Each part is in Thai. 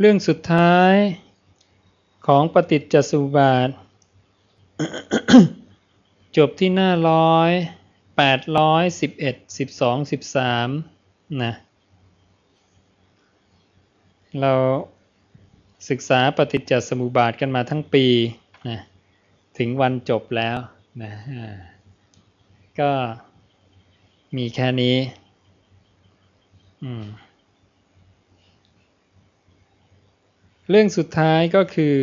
เรื่องสุดท้ายของปฏิจจสุบาท จบที่หน้าร้อยแปดร้อยสิบเอ็ดสิบสองสิบสามนะเราศึกษาปฏิจจสมุปบาทกันมาทั้งปีนะถึงวันจบแล้วนะก็มีแค่นี้ เรื่องสุดท้ายก็คือ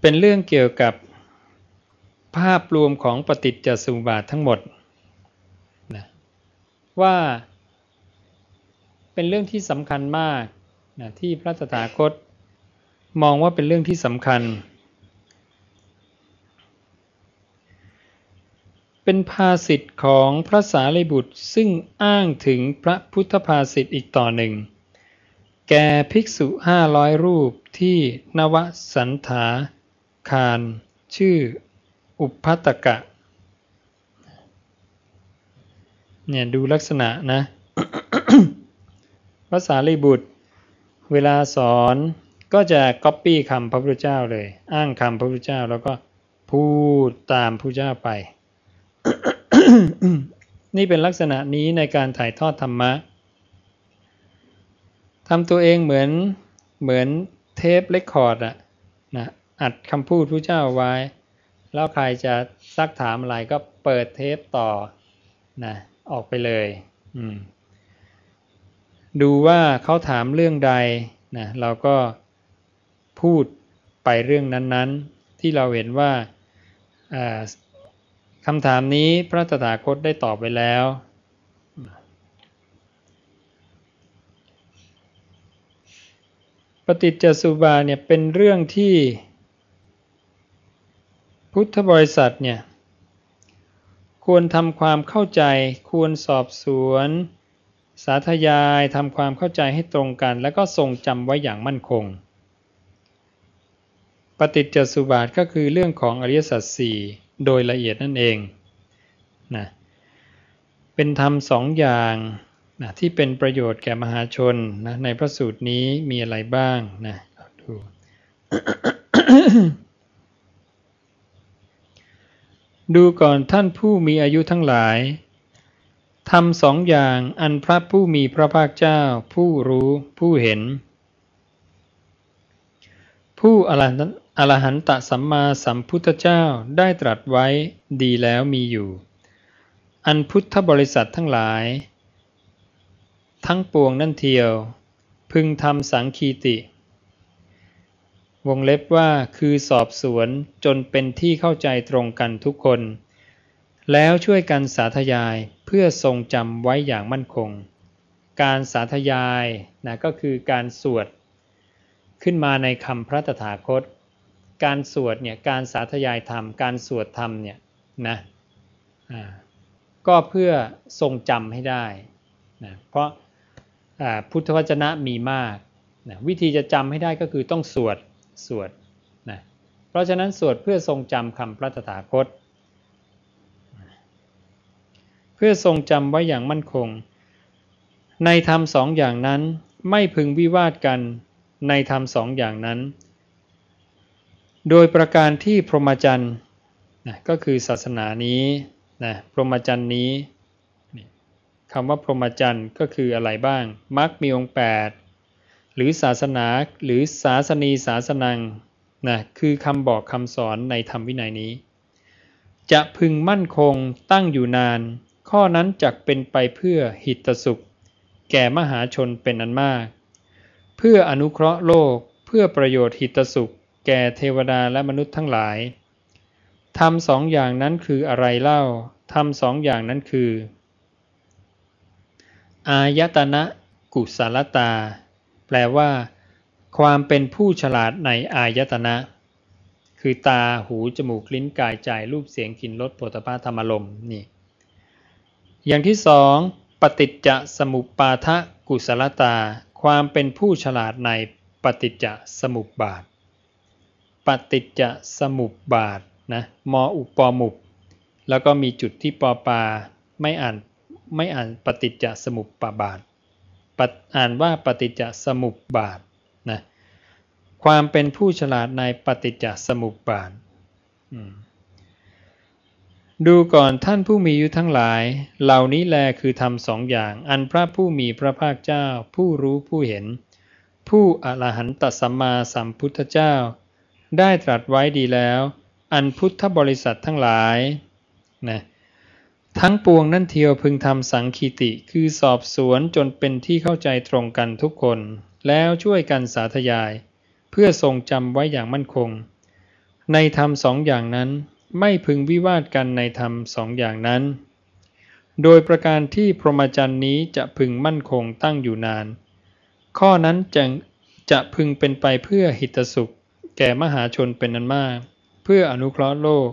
เป็นเรื่องเกี่ยวกับภาพรวมของปฏิจจสมุปบาททั้งหมดนะว่าเป็นเรื่องที่สำคัญมากนะที่พระตถาคตมองว่าเป็นเรื่องที่สำคัญ เป็นภาสิทธิ์ของพระสารีบุตรซึ่งอ้างถึงพระพุทธภาสิทธิ์อีกต่อหนึ่ง แก่ภิกษุห้าร้อยรูปที่นวสันถาคารชื่ออุพัตกะ เนี่ยดูลักษณะนะภาษาลีบุตร เวลาสอนก็จะก๊อปปี้คำพระพุทธเจ้าเลย อ้างคำพระพุทธเจ้าแล้วก็พูดตามพระเจ้าไป นี่เป็นลักษณะนี้ในการถ่ายทอดธรรมะ ทำตัวเองเหมือนเหมือนเทปเลคคอร์ดอะนะอัดคำพูดพระเจ้าไว้ แล้วใครจะซักถามอะไรก็เปิดเทปต่อนะออกไปเลยอืมดูว่าเขาถามเรื่องใดนะเราก็พูดไปเรื่องนั้น ๆ ที่เราเห็นว่าคำถามนี้พระตถาคตได้ตอบไปแล้ว ปฏิจจสุบาเนี่ยเป็นเรื่องที่พุทธบริษัทเนี่ยควรทำความเข้าใจ ควรสอบสวน สาธยายทำความเข้าใจให้ตรงกัน แล้วก็ทรงจำไว้อย่างมั่นคง ปฏิจจสุบาทก็คือเรื่องของอริยสัจสี่โดยละเอียดนั่นเองนะเป็นธรรมสองอย่าง นะที่เป็นประโยชน์แก่มหาชนนะในพระสูตรนี้มีอะไรบ้างนะดูดูก่อนท่านผู้มีอายุทั้งหลายทำสองอย่างอันพระผู้มีพระภาคเจ้า ผู้รู้ผู้เห็น ผู้อรหันตสัมมาสัมพุทธเจ้าได้ตรัสไว้ดีแล้วมีอยู่ อันพุทธบริษัททั้งหลาย ทั้งปวงนั่นเทียว พึงทำสังคีติ วงเล็บว่าคือสอบสวนจนเป็นที่เข้าใจตรงกันทุกคน แล้วช่วยกันสาธยายเพื่อทรงจำไว้อย่างมั่นคง การสาธยายนะก็คือการสวด ขึ้นมาในคำพระตถาคต การสวดเนี่ยการสาธยายธรรม การสวดธรรมเนี่ยนะก็เพื่อทรงจำให้ได้นะเพราะ พุทธวจนะมีมากนะวิธีจะจำให้ได้ก็คือต้องสวดสวดนะเพราะฉะนั้นสวดเพื่อทรงจำคำพระตถาคต เพื่อทรงจำไว้อย่างมั่นคง ในธรรมสองอย่างนั้นไม่พึงวิวาทกันในธรรมสองอย่างนั้น โดยประการที่พรหมจรรย์นะก็คือศาสนานี้นะพรหมจรรย์นี้ คำว่าพรหมจรรย์ก็คืออะไรบ้างมักมีองค์ 8 หรือศาสนาหรือศาสนีศาสนังนะคือคำบอกคำสอนในธรรมวินัยนี้ จะพึงมั่นคงตั้งอยู่นาน ข้อนั้นจักเป็นไปเพื่อหิตสุข แก่มหาชนเป็นอันมาก เพื่ออนุเคราะห์โลกเพื่อประโยชน์หิตสุข แก่เทวดาและมนุษย์ทั้งหลายทำสองอย่างนั้นคืออะไรเล่าทำสองอย่างนั้นคือ อายตนะกุศลตา แปลว่า ความเป็นผู้ฉลาดในอายตนะ คือตาหูจมูกลิ้นกายใจรูปเสียงกลิ่นรสโผฏฐาธรรมลมนี่ อย่างที่สองปฏิจจสมุปปาทะกุศลตา ความเป็นผู้ฉลาดในปฏิจจสมุปบาท ปฏิจจสมุปบาทนะมออุปอมุป แล้วก็มีจุดที่ปอปาไม่อ่าน ไม่อ่านปฏิจจสมุปปาบาทอ่านว่าปฏิจจสมุปบาทนะความเป็นผู้ฉลาดในปฏิจจสมุปบาทดูก่อนท่านผู้มีอยู่ทั้งหลาย เหล่านี้แลคือทำสองอย่าง อันพระผู้มีพระภาคเจ้า ผู้รู้ผู้เห็น ผู้อรหันตสัมมาสัมพุทธเจ้า ได้ตรัสไว้ดีแล้ว อันพุทธบริษัททั้งหลายนะ ทั้งปวงนั่นเทียวพึงทำสังคีติคือสอบสวนจนเป็นที่เข้าใจตรงกันทุกคน แล้วช่วยกันสาธยาย เพื่อทรงจำไว้อย่างมั่นคง ในธรรมสองอย่างนั้นไม่พึงวิวาทกันในธรรมสองอย่างนั้น โดยประการที่พรหมจรรย์นี้จะพึงมั่นคงตั้งอยู่นาน ข้อนั้นจะจะพึงเป็นไปเพื่อหิตสุข แก่มหาชนเป็นนันมาก เพื่ออนุเคราะห์โลก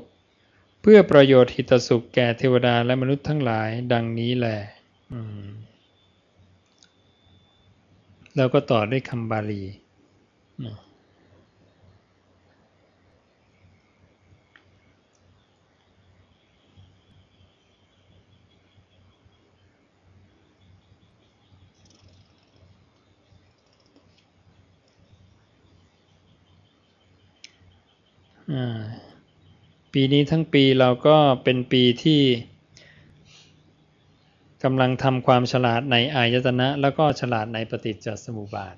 เพื่อประโยชน์หิตสุขแก่เทวดาและมนุษย์ทั้งหลายดังนี้แหละแล้วก็ต่อด้วยคำบาลี อ่า ปีนี้ทั้งปีเราก็เป็นปีที่กำลังทำความฉลาดในอายตนะ แล้วก็ฉลาดในปฏิจจสมุปบาท